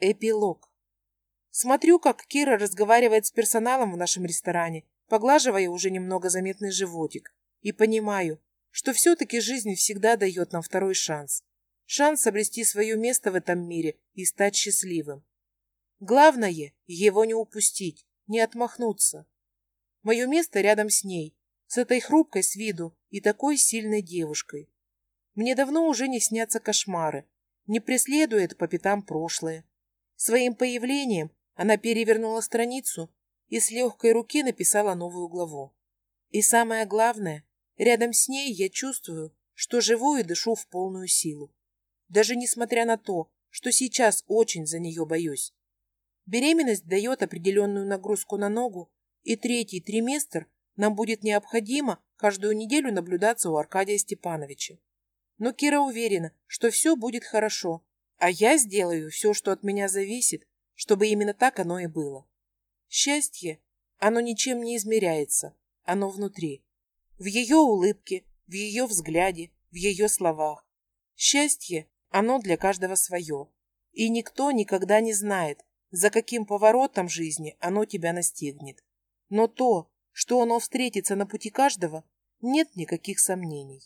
Эпилог. Смотрю, как Кира разговаривает с персоналом в нашем ресторане, поглаживая уже немного заметный животик, и понимаю, что все-таки жизнь всегда дает нам второй шанс. Шанс обрести свое место в этом мире и стать счастливым. Главное – его не упустить, не отмахнуться. Мое место рядом с ней, с этой хрупкой с виду и такой сильной девушкой. Мне давно уже не снятся кошмары, не преследует по пятам прошлое. Своим появлением она перевернула страницу и с легкой руки написала новую главу. И самое главное, рядом с ней я чувствую, что живу и дышу в полную силу. Даже несмотря на то, что сейчас очень за нее боюсь. Беременность дает определенную нагрузку на ногу, и третий триместр нам будет необходимо каждую неделю наблюдаться у Аркадия Степановича. Но Кира уверена, что все будет хорошо, а я сделаю все, что от меня зависит, чтобы именно так оно и было. Счастье, оно ничем не измеряется, оно внутри. В ее улыбке, в ее взгляде, в ее словах. Счастье, оно для каждого свое. И никто никогда не знает, за каким поворотом жизни оно тебя настигнет. Но то, что оно встретится на пути каждого, нет никаких сомнений.